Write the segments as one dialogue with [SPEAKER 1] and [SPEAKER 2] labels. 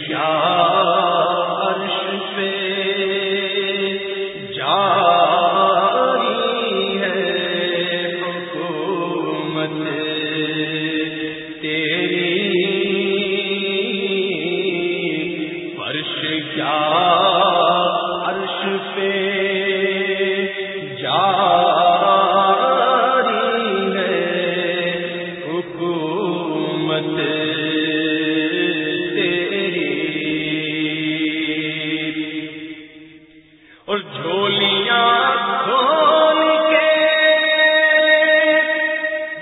[SPEAKER 1] کیا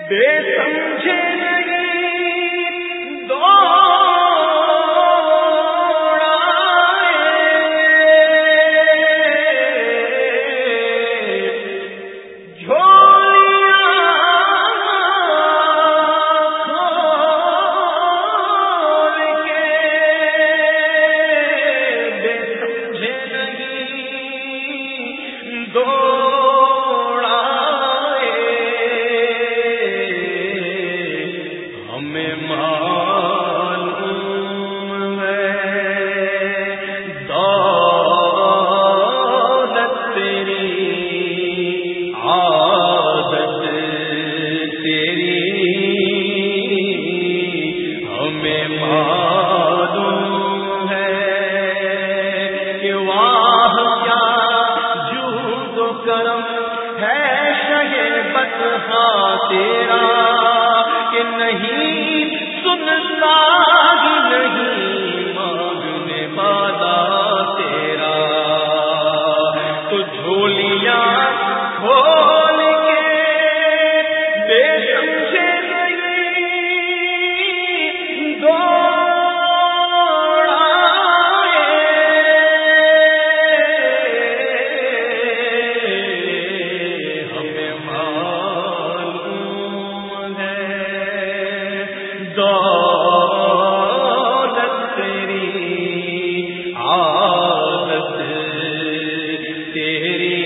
[SPEAKER 1] بے تیری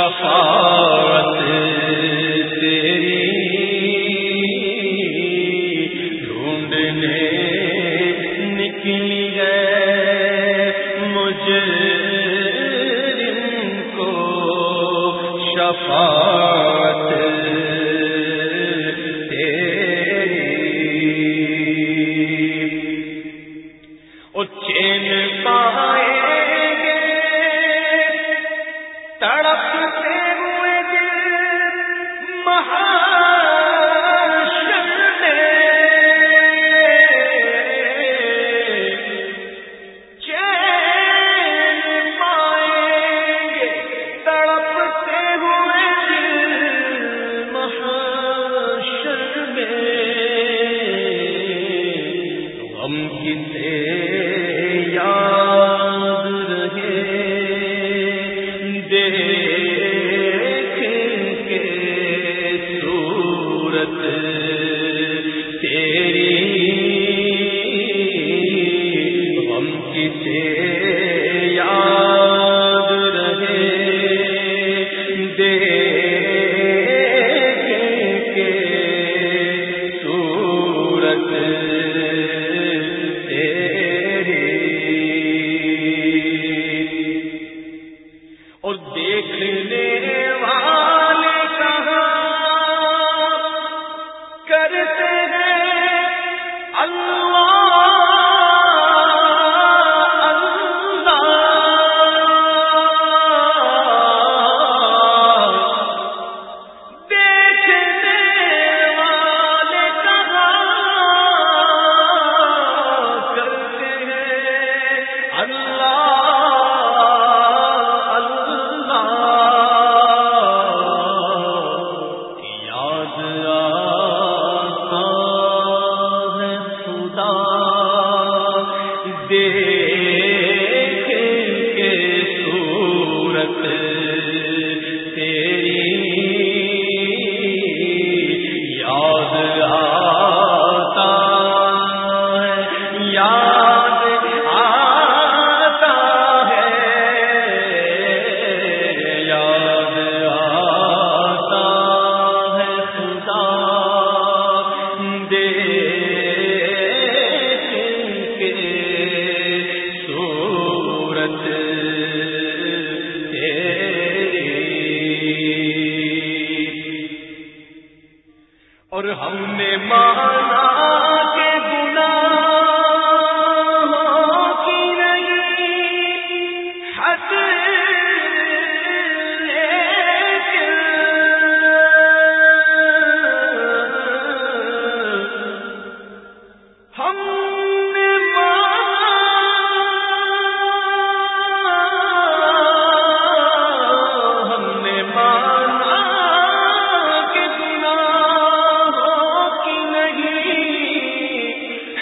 [SPEAKER 1] شفاعت تیری دے ہے۔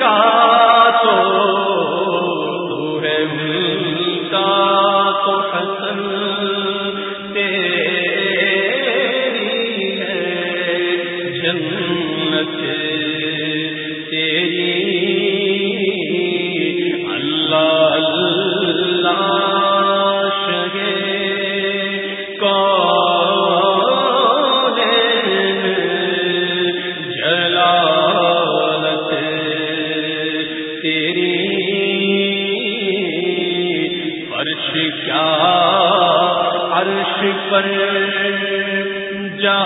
[SPEAKER 1] کا تو ملتا تیری ہے جنت تیری کیا عرش پر جا